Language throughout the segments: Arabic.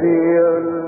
dear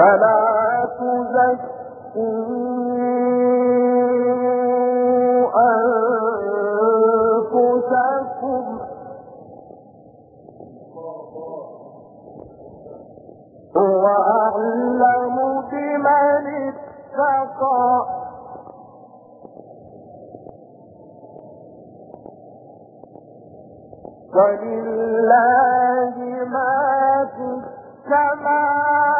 فلا تزكوا أنفسكم. وأعلم بمن اتقى. ولله ما في السماوات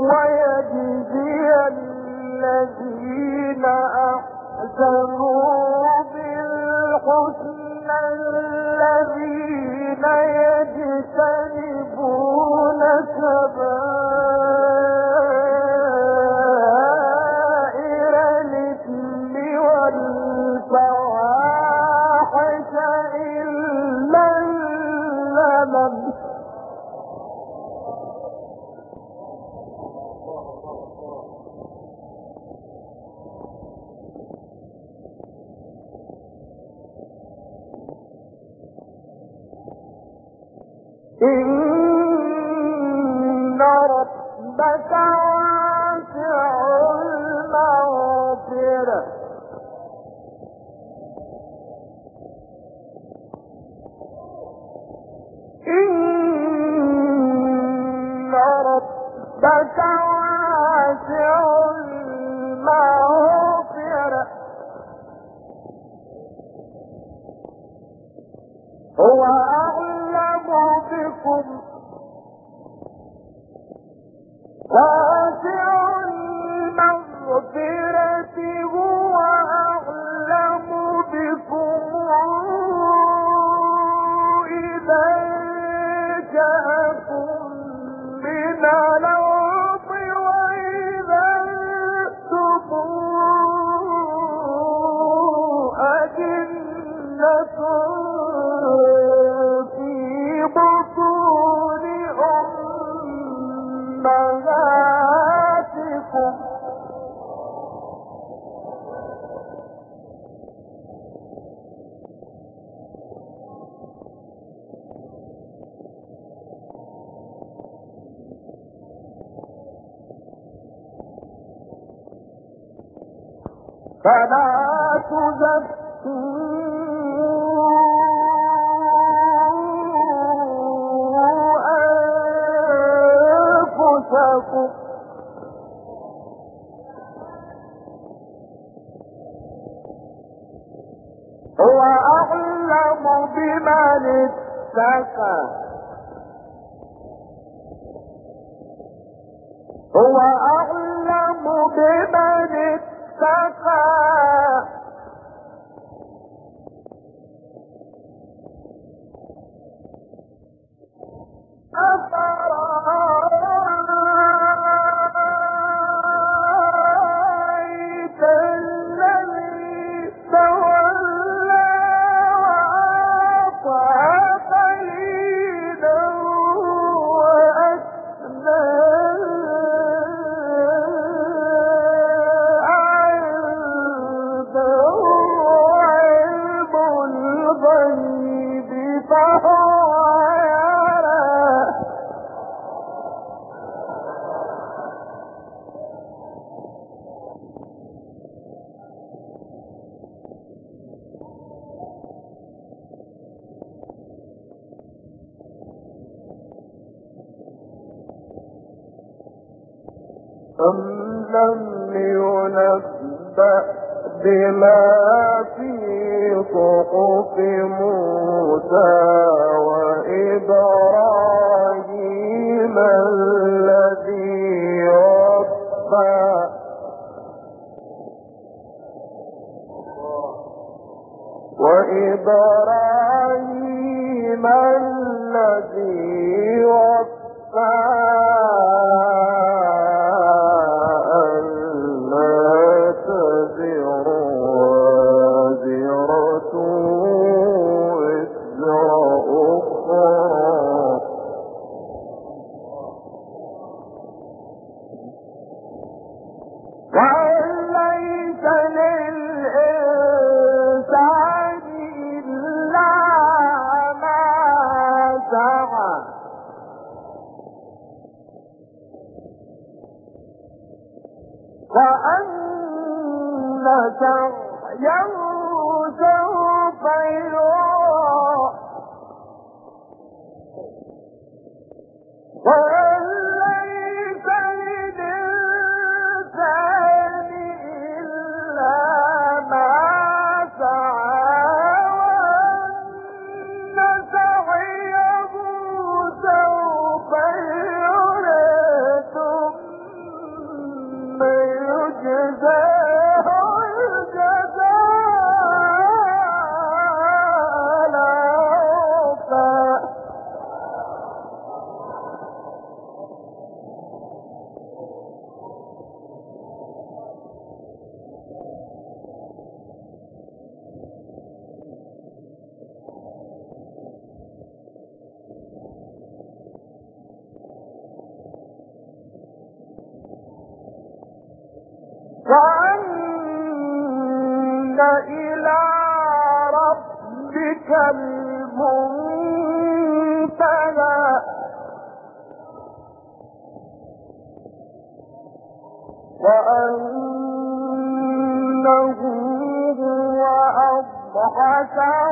ويجزي الذين أحسنوا بالحسنى الذين يجتنبون كبائر فلا تزكوا أنفسكم هو أعلم بمن اتقى هو أعلم بمن بما في صحف موسى وإبراهيم الذي وفى. وإبراهيم الذي وفى.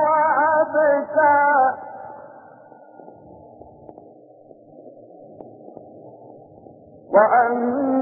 وأبكى وأن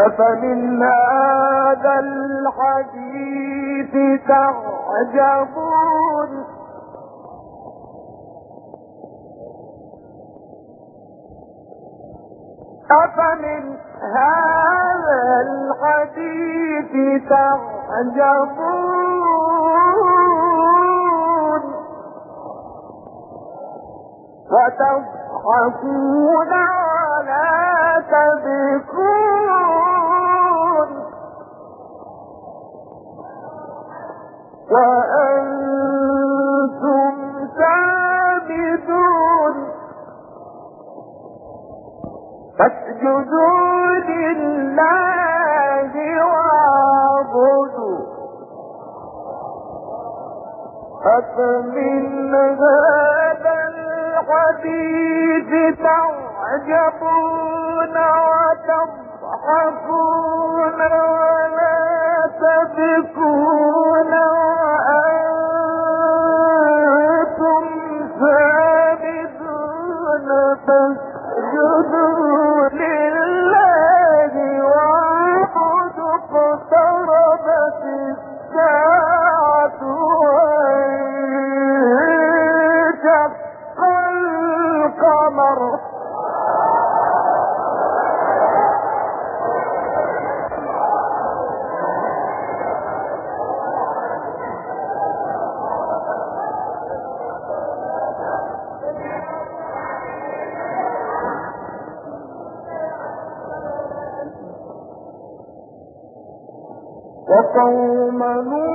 أفمن هذا الحديث تعجبون؟ أفمن هذا الحديث تعجبون؟ فتضحكون تعجبون وتضحكون ولا تبكون قوم نوح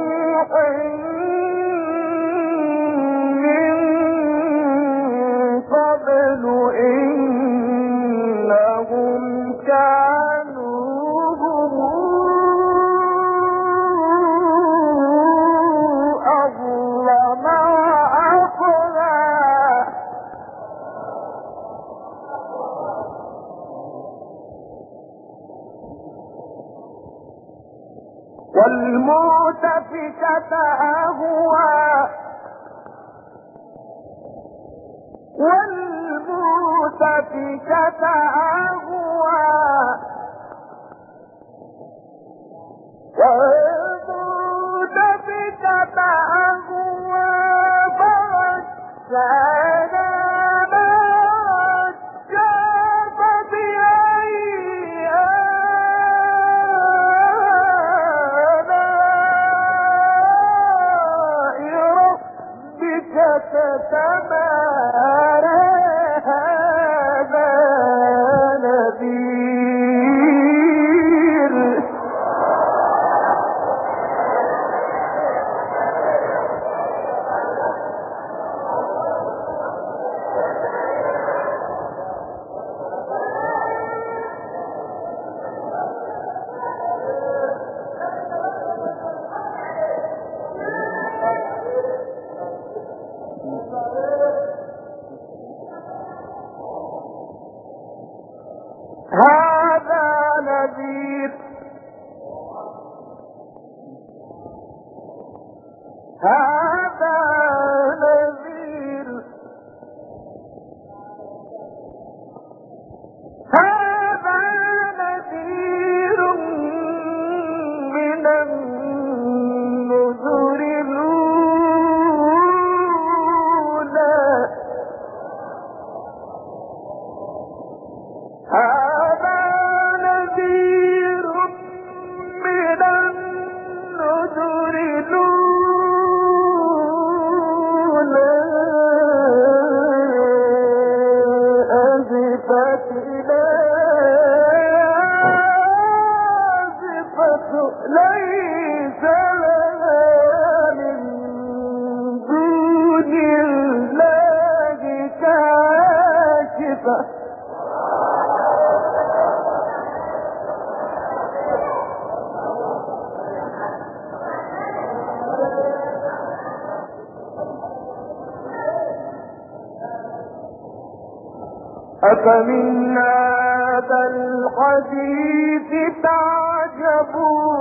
لك من هذا الحديث تعجبون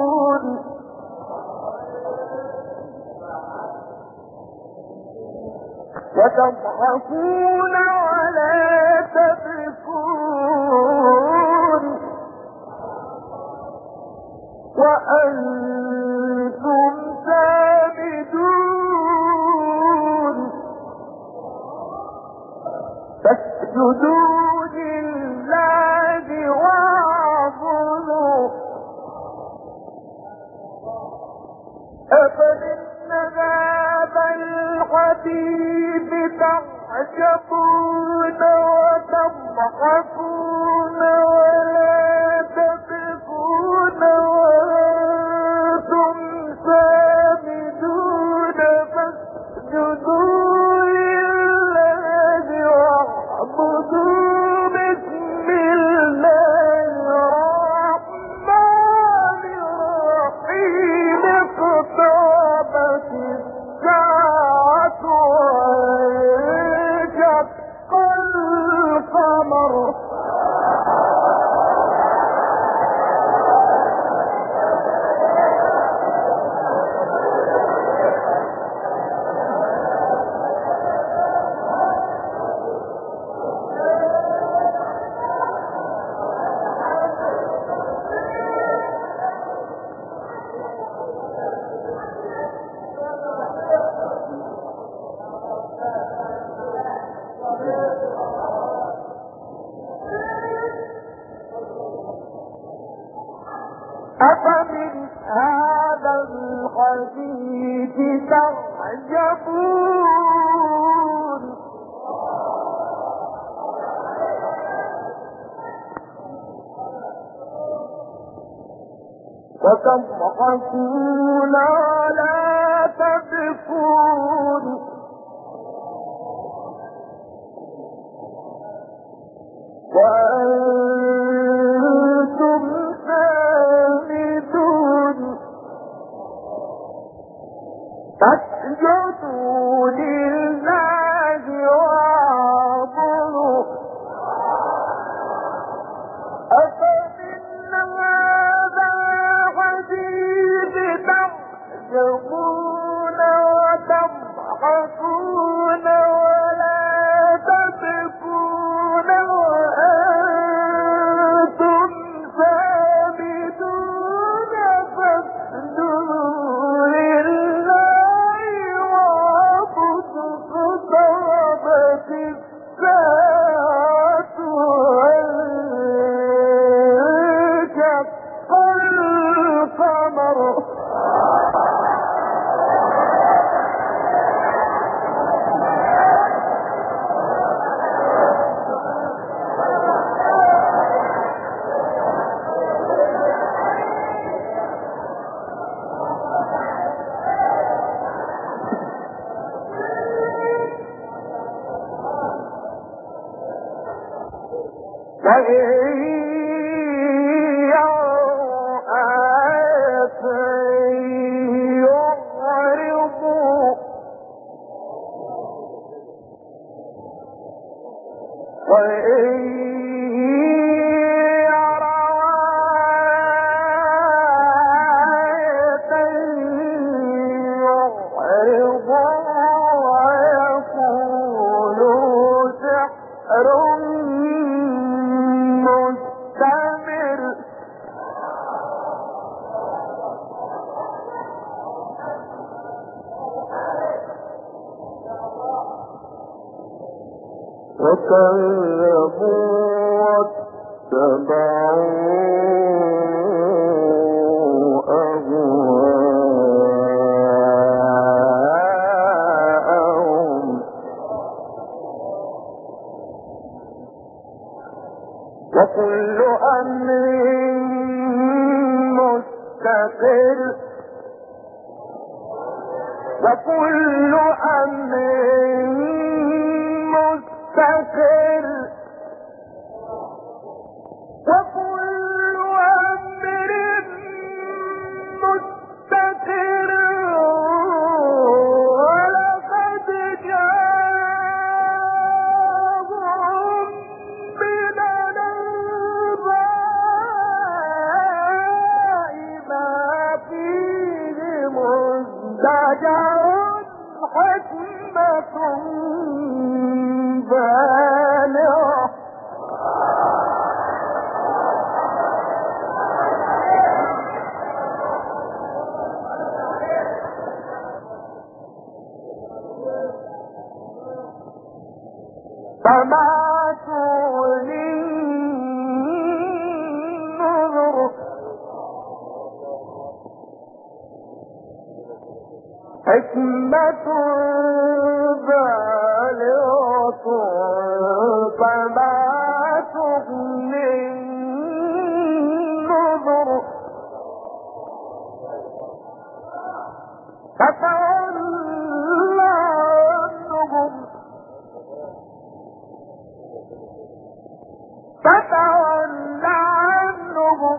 وتضحكون أفمن هذا الحديث تعجبون وتضحكون فيه تعجبون وكم رسولا لا تبكون.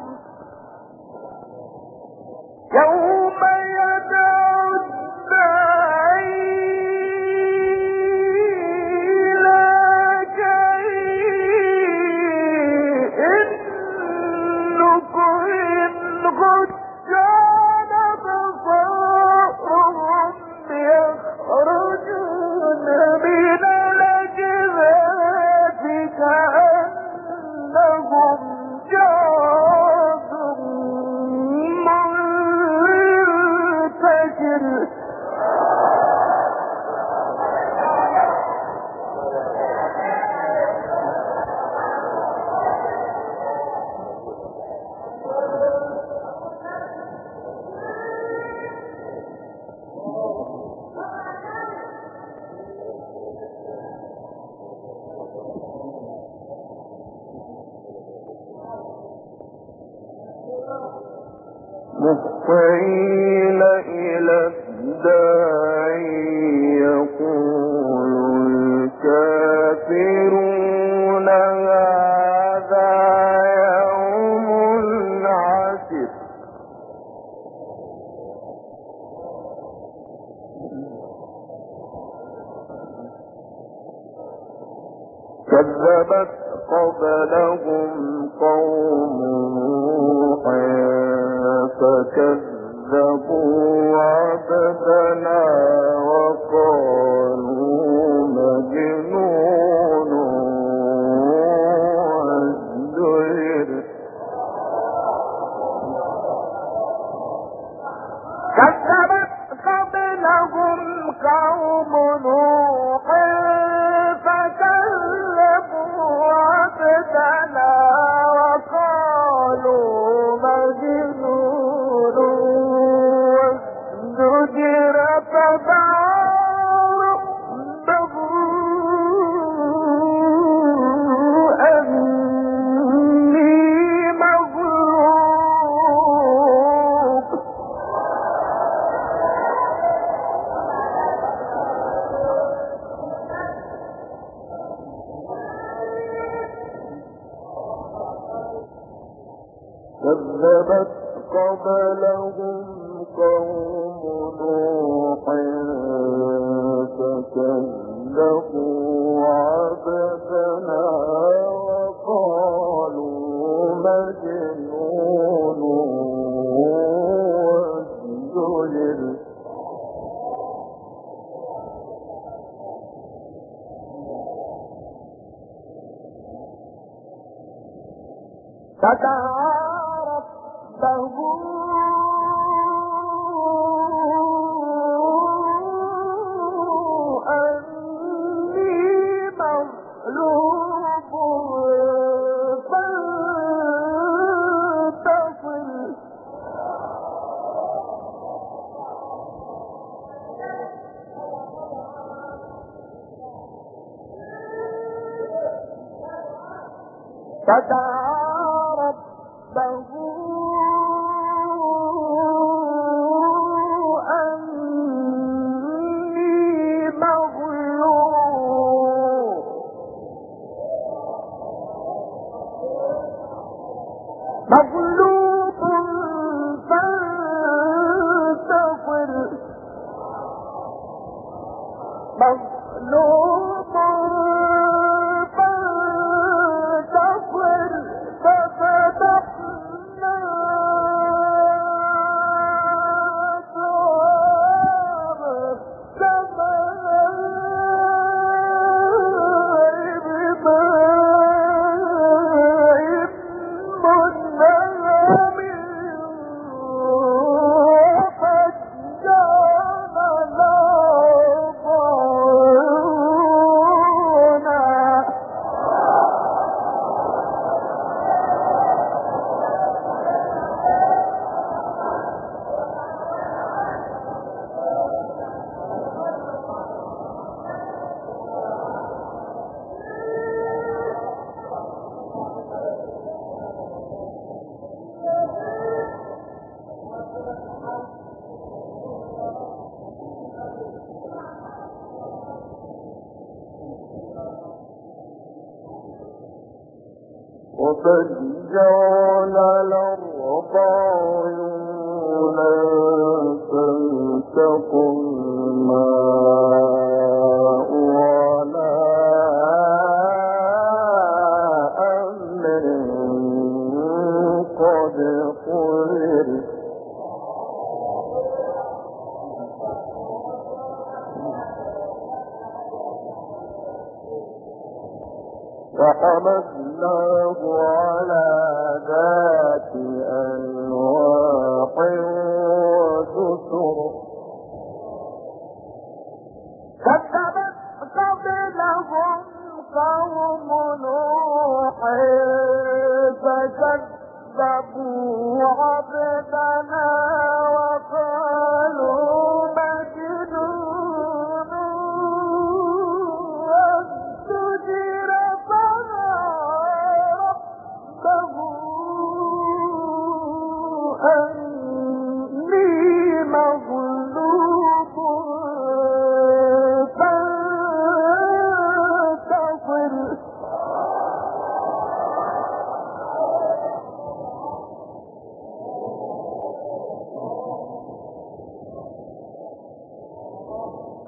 Latin But حملناه على ذات قوم نوح فكذبوا عبدنا وقالوا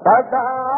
Tada